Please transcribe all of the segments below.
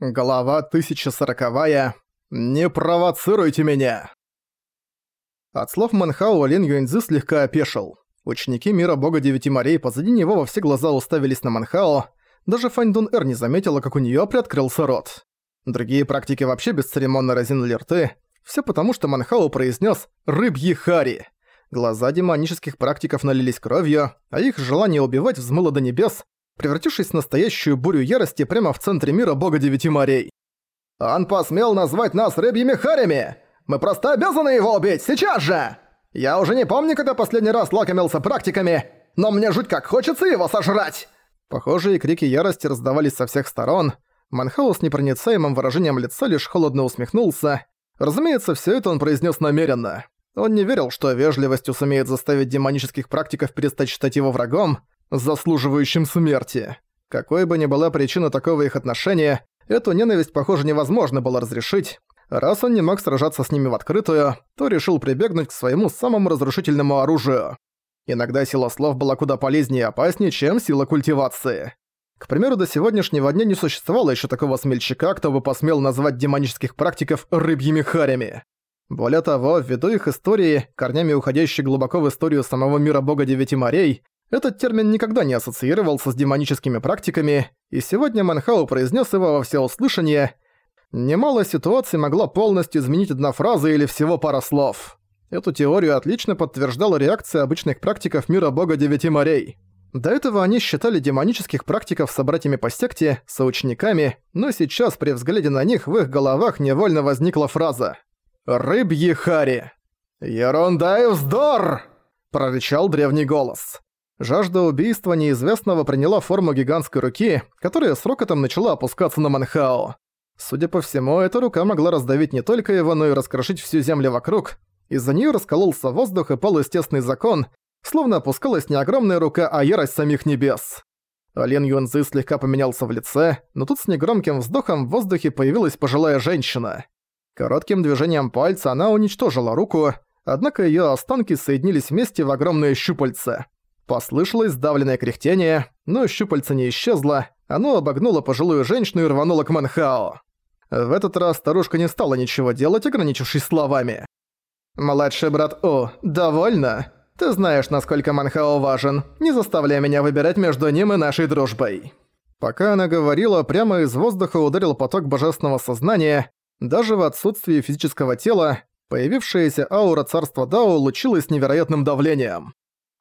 Глава 1040. «Не провоцируйте меня!» От слов Манхао Лин Юэньцзы слегка опешил. Ученики мира бога девяти морей позади него во все глаза уставились на Манхао. Даже Фань Дун Эр не заметила, как у неё приоткрылся рот. Другие практики вообще бесцеремонно разинули рты. Всё потому, что Манхао произнёс «рыбьи хари». Глаза демонических практиков налились кровью, а их желание убивать взмыло до небес, превратившись в настоящую бурю ярости прямо в центре мира бога девяти морей. «Он посмел назвать нас рыбьими харями! Мы просто обязаны его убить, сейчас же! Я уже не помню, когда последний раз лакомился практиками, но мне жуть как хочется его сожрать!» Похожие крики ярости раздавались со всех сторон. Манхау с непроницаемым выражением лица лишь холодно усмехнулся. Разумеется, все это он произнес намеренно. Он не верил, что вежливостью сумеет заставить демонических практиков перестать считать его врагом, заслуживающим смерти. Какой бы ни была причина такого их отношения, эту ненависть, похоже, невозможно было разрешить. Раз он не мог сражаться с ними в открытую, то решил прибегнуть к своему самому разрушительному оружию. Иногда сила слов была куда полезнее и опаснее, чем сила культивации. К примеру, до сегодняшнего дня не существовало еще такого смельчака, кто бы посмел назвать демонических практиков рыбьими харями. Более того, ввиду их истории, корнями уходящей глубоко в историю самого мира бога Девяти морей, этот термин никогда не ассоциировался с демоническими практиками, и сегодня Манхау произнес его во всеуслышание. Немало ситуаций могла полностью изменить одна фраза или всего пара слов. Эту теорию отлично подтверждала реакция обычных практиков мира бога Девяти морей. До этого они считали демонических практиков собратьями по секте, соучениками, но сейчас при взгляде на них в их головах невольно возникла фраза «Рыбьи хари». «Ерунда и вздор!» – прорычал древний голос. Жажда убийства неизвестного приняла форму гигантской руки, которая с рокотом начала опускаться на Манхао. Судя по всему, эта рука могла раздавить не только его, но и раскрошить всю землю вокруг. Из-за нее раскололся воздух и пал естественный закон, словно опускалась не огромная рука, а ярость самих небес. Лен Юнзы слегка поменялся в лице, но тут с негромким вздохом в воздухе появилась пожилая женщина. Коротким движением пальца она уничтожила руку, однако ее останки соединились вместе в огромное щупальце. Послышалось сдавленное кряхтение, но щупальце не исчезло, оно обогнуло пожилую женщину и рвануло к Манхао. В этот раз старушка не стала ничего делать, ограничившись словами. «Младший брат О, довольно? Ты знаешь, насколько Манхао важен. Не заставляй меня выбирать между ним и нашей дружбой». Пока она говорила, прямо из воздуха ударил поток божественного сознания. Даже в отсутствии физического тела, появившаяся аура царства Дао лучилась невероятным давлением.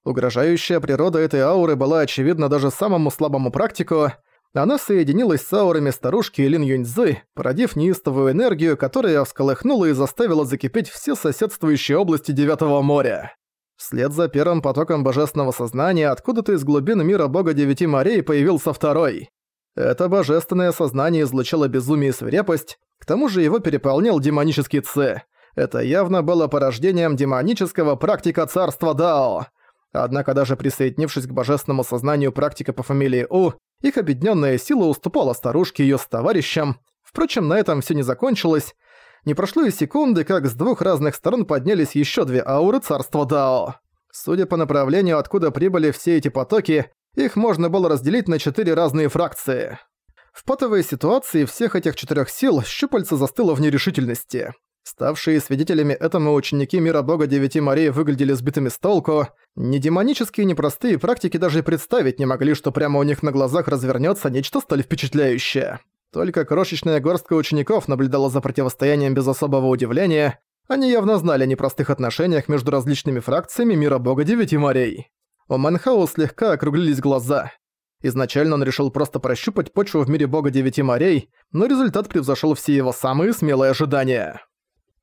Угрожающая природа этой ауры была очевидна даже самому слабому практику. Она соединилась с аурами старушки Лин Юньцзы, породив неистовую энергию, которая всколыхнула и заставила закипеть все соседствующие области Девятого моря. Вслед за первым потоком божественного сознания откуда-то из глубин мира бога Девяти морей появился второй. Это божественное сознание излучало безумие и свирепость, к тому же его переполнял демонический ци. Это явно было порождением демонического практика царства Дао. Однако даже присоединившись к божественному сознанию практика по фамилии У, их объединенная сила уступала старушке и её товарищам. Впрочем, на этом все не закончилось. Не прошло и секунды, как с двух разных сторон поднялись еще две ауры царства Дао. Судя по направлению, откуда прибыли все эти потоки, их можно было разделить на четыре разные фракции. В патовой ситуации всех этих четырех сил щупальца застыло в нерешительности. Ставшие свидетелями этому ученики мира бога Девяти морей выглядели сбитыми с толку. Ни демонические, ни простые практики даже представить не могли, что прямо у них на глазах развернется нечто столь впечатляющее. Только крошечная горстка учеников наблюдала за противостоянием без особого удивления. Они явно знали о непростых отношениях между различными фракциями мира бога Девяти морей. У Манхау слегка округлились глаза. Изначально он решил просто прощупать почву в мире бога Девяти морей, но результат превзошел все его самые смелые ожидания.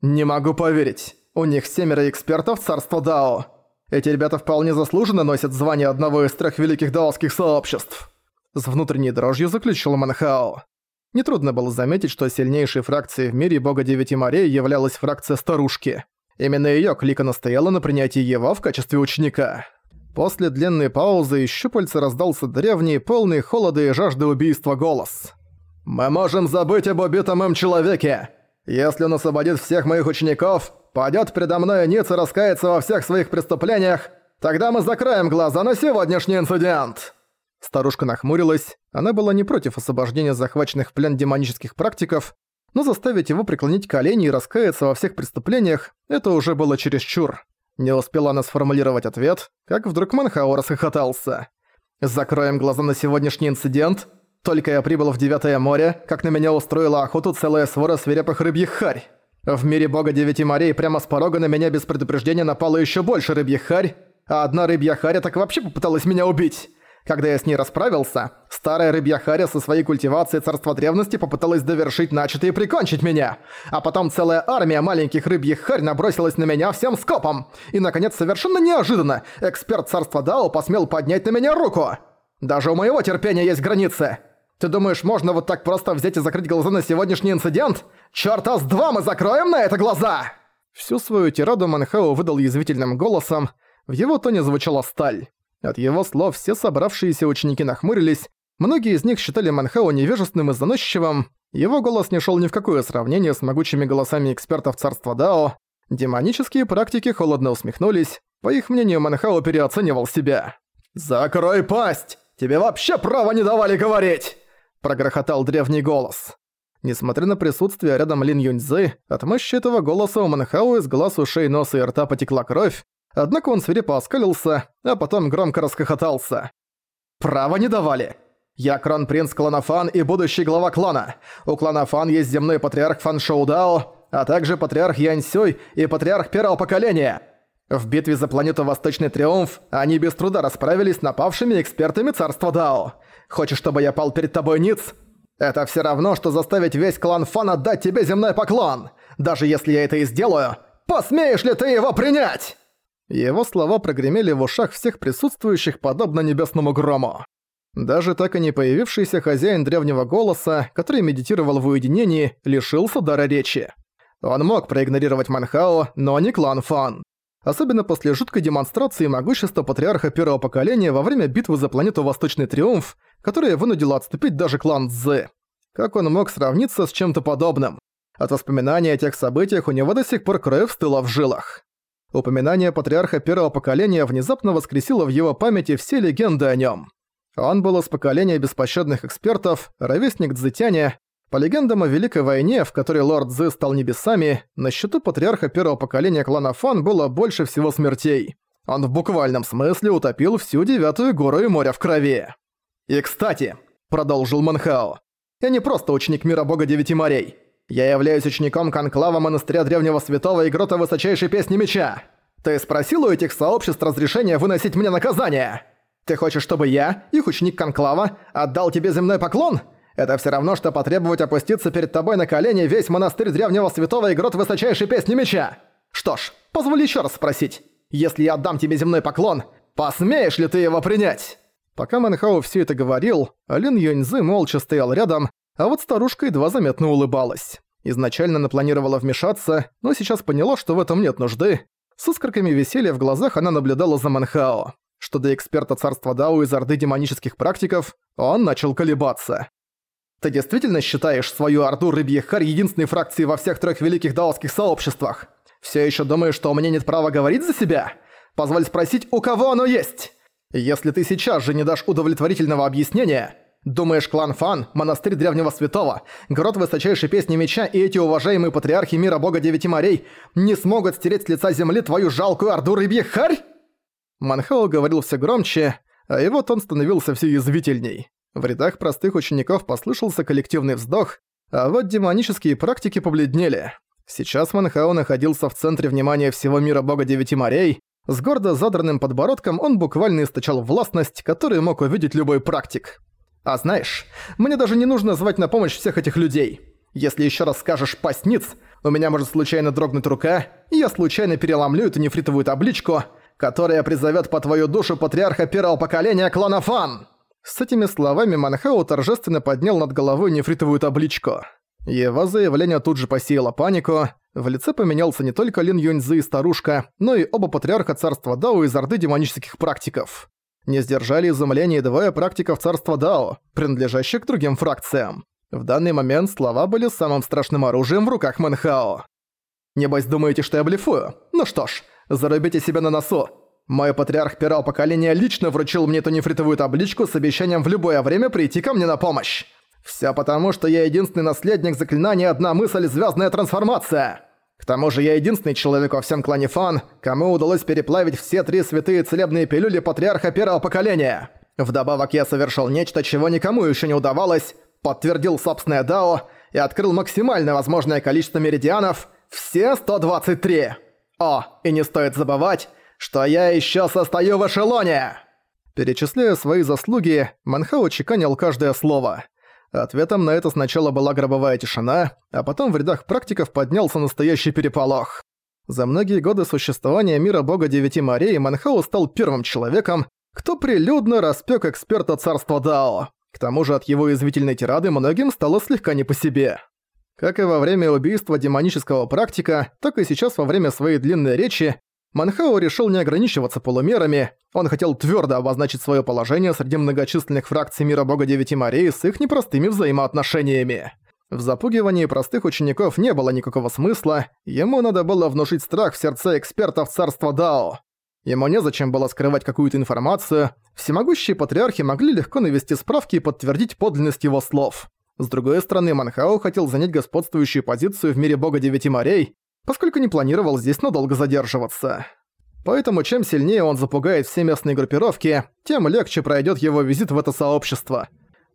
«Не могу поверить. У них семеро экспертов царства Дао. Эти ребята вполне заслуженно носят звание одного из трех великих даосских сообществ». С внутренней дрожью заключил Манхао. Нетрудно было заметить, что сильнейшей фракцией в мире бога Девяти морей являлась фракция Старушки. Именно её клика настояла на принятии его в качестве ученика. После длинной паузы из щупальца раздался древний, полный холода и жажды убийства голос. «Мы можем забыть об убитом им человеке! Если он освободит всех моих учеников, падёт передо мной ниц и раскается во всех своих преступлениях, тогда мы закроем глаза на сегодняшний инцидент!» Старушка нахмурилась, она была не против освобождения захваченных в плен демонических практиков, но заставить его преклонить колени и раскаяться во всех преступлениях – это уже было чересчур. Не успела она сформулировать ответ, как вдруг Манхао расхохотался. «Закроем глаза на сегодняшний инцидент. Только я прибыл в Девятое море, как на меня устроила охоту целая свора свирепых рыбьих харь. В мире бога Девяти морей прямо с порога на меня без предупреждения напало еще больше рыбьих харь, а одна рыбья харя так вообще попыталась меня убить. Когда я с ней расправился, старая рыбья Харя со своей культивацией царства древности попыталась довершить начатое и прикончить меня. А потом целая армия маленьких рыбьих Харь набросилась на меня всем скопом. И, наконец, совершенно неожиданно, эксперт царства Дао посмел поднять на меня руку. Даже у моего терпения есть границы. Ты думаешь, можно вот так просто взять и закрыть глаза на сегодняшний инцидент? Чёрта с два мы закроем на это глаза!» Всю свою тираду Манхао выдал язвительным голосом. В его тоне звучала сталь. От его слов все собравшиеся ученики нахмурились, многие из них считали Манхао невежественным и заносчивым, его голос не шел ни в какое сравнение с могучими голосами экспертов царства Дао, демонические практики холодно усмехнулись, по их мнению Манхао переоценивал себя. «Закрой пасть! Тебе вообще права не давали говорить!» Прогрохотал древний голос. Несмотря на присутствие рядом Лин Юньзы, от мощи этого голоса у Манхао из глаз, ушей, носа и рта потекла кровь, Однако он свирепо оскалился, а потом громко расхохотался. «Право не давали! Я кронпринц клана Фан и будущий глава клана. У клана Фан есть земной патриарх Фан Шоудао, а также патриарх Янь Сюй и патриарх первого поколения. В битве за планету Восточный Триумф они без труда расправились с напавшими экспертами царства Дао. Хочешь, чтобы я пал перед тобой, Ниц? Это все равно, что заставить весь клан Фан отдать тебе земной поклон. Даже если я это и сделаю, посмеешь ли ты его принять?» Его слова прогремели в ушах всех присутствующих подобно небесному грому. Даже так и не появившийся хозяин древнего голоса, который медитировал в уединении, лишился дара речи. Он мог проигнорировать Манхао, но не клан Фан. Особенно после жуткой демонстрации могущества патриарха первого поколения во время битвы за планету Восточный Триумф, которая вынудила отступить даже клан Цзы. Как он мог сравниться с чем-то подобным? От воспоминаний о тех событиях у него до сих пор кровь стыла в жилах. Упоминание патриарха первого поколения внезапно воскресило в его памяти все легенды о нем. Он был из поколения беспощадных экспертов, ровесник Цзытяня. По легендам о Великой войне, в которой лорд Цзы стал небесами, на счету патриарха первого поколения клана Фан было больше всего смертей. Он в буквальном смысле утопил всю Девятую гору и море в крови. «И кстати», — продолжил Манхао, — «я не просто ученик мира бога Девяти морей. Я являюсь учеником конклава монастыря Древнего Святого и Грота Высочайшей Песни Меча. Ты спросил у этих сообществ разрешения выносить мне наказание? Ты хочешь, чтобы я, их ученик конклава, отдал тебе земной поклон? Это все равно, что потребовать опуститься перед тобой на колени весь монастырь Древнего Святого и Грот Высочайшей Песни Меча. Что ж, позволь еще раз спросить. Если я отдам тебе земной поклон, посмеешь ли ты его принять?» Пока Манхау все это говорил, Лин Юньзы молча стоял рядом, а вот старушка едва заметно улыбалась. Изначально она планировала вмешаться, но сейчас поняла, что в этом нет нужды. С искорками веселья в глазах она наблюдала за Манхао. Что до эксперта царства Дао из Орды демонических практиков, он начал колебаться. «Ты действительно считаешь свою Орду Рыбьих Харь единственной фракцией во всех трех великих даосских сообществах? Все еще думаешь, что у меня нет права говорить за себя? Позволь спросить, у кого оно есть? Если ты сейчас же не дашь удовлетворительного объяснения, Думаешь, клан Фан, монастырь Древнего Святого, грот высочайшей песни меча и эти уважаемые патриархи мира бога Девяти морей не смогут стереть с лица земли твою жалкую орду рыбьих харь? Манхао говорил все громче, а его тон становился все язвительней. В рядах простых учеников послышался коллективный вздох, а вот демонические практики побледнели. Сейчас Манхао находился в центре внимания всего мира бога Девяти морей, с гордо задранным подбородком он буквально источал властность, которую мог увидеть любой практик. А знаешь, мне даже не нужно звать на помощь всех этих людей. Если еще раз скажешь «пастниц», у меня может случайно дрогнуть рука, и я случайно переломлю эту нефритовую табличку, которая призовет по твою душу патриарха первого поколения клана Фан!» С этими словами Манхау торжественно поднял над головой нефритовую табличку. Его заявление тут же посеяло панику, в лице поменялся не только Лин Юньзы и старушка, но и оба патриарха царства Дао из Орды демонических практиков не сдержали изумления двое практиков царства Дао, принадлежащих к другим фракциям. В данный момент слова были самым страшным оружием в руках Мэнхао. «Небось думаете, что я блефую? Ну что ж, зарубите себя на носу. Мой патриарх первого поколения лично вручил мне эту нефритовую табличку с обещанием в любое время прийти ко мне на помощь. Все потому, что я единственный наследник заклинания «Одна мысль. Звездная трансформация». К тому же я единственный человек во всем клане Фан, кому удалось переплавить все три святые целебные пилюли патриарха первого поколения. Вдобавок я совершил нечто, чего никому еще не удавалось, подтвердил собственное Дао и открыл максимальное возможное количество меридианов – все 123. О, и не стоит забывать, что я еще состою в эшелоне!» Перечисляя свои заслуги, Манхао чеканил каждое слово. Ответом на это сначала была гробовая тишина, а потом в рядах практиков поднялся настоящий переполох. За многие годы существования мира бога Девяти морей Манхао стал первым человеком, кто прилюдно распёк эксперта царства Дао. К тому же от его извительной тирады многим стало слегка не по себе. Как и во время убийства демонического практика, так и сейчас во время своей длинной речи Манхао решил не ограничиваться полумерами, он хотел твердо обозначить свое положение среди многочисленных фракций мира бога Девяти морей с их непростыми взаимоотношениями. В запугивании простых учеников не было никакого смысла, ему надо было внушить страх в сердце экспертов царства Дао. Ему незачем было скрывать какую-то информацию, всемогущие патриархи могли легко навести справки и подтвердить подлинность его слов. С другой стороны, Манхао хотел занять господствующую позицию в мире бога Девяти морей, поскольку не планировал здесь надолго задерживаться. Поэтому чем сильнее он запугает все местные группировки, тем легче пройдет его визит в это сообщество.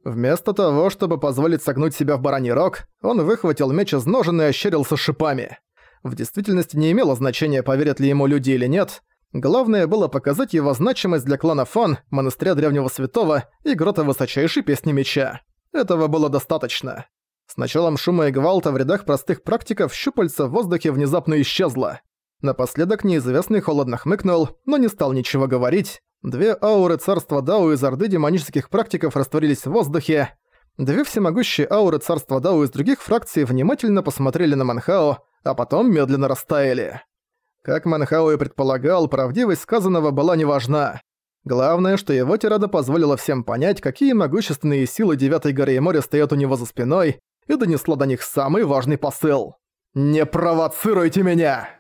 Вместо того, чтобы позволить согнуть себя в бараний рог, он выхватил меч из ножен и ощерился шипами. В действительности не имело значения, поверят ли ему люди или нет. Главное было показать его значимость для клана Фан, монастыря Древнего Святого и грота Высочайшей Песни Меча. Этого было достаточно. С началом шума и гвалта в рядах простых практиков щупальца в воздухе внезапно исчезло. Напоследок неизвестный холодно хмыкнул, но не стал ничего говорить. Две ауры царства Дау из Орды демонических практиков растворились в воздухе. Две всемогущие ауры царства Дау из других фракций внимательно посмотрели на Манхао, а потом медленно растаяли. Как Манхао и предполагал, правдивость сказанного была неважна. Главное, что его тирада позволила всем понять, какие могущественные силы Девятой горы и моря стоят у него за спиной, и донесла до них самый важный посыл. «Не провоцируйте меня!»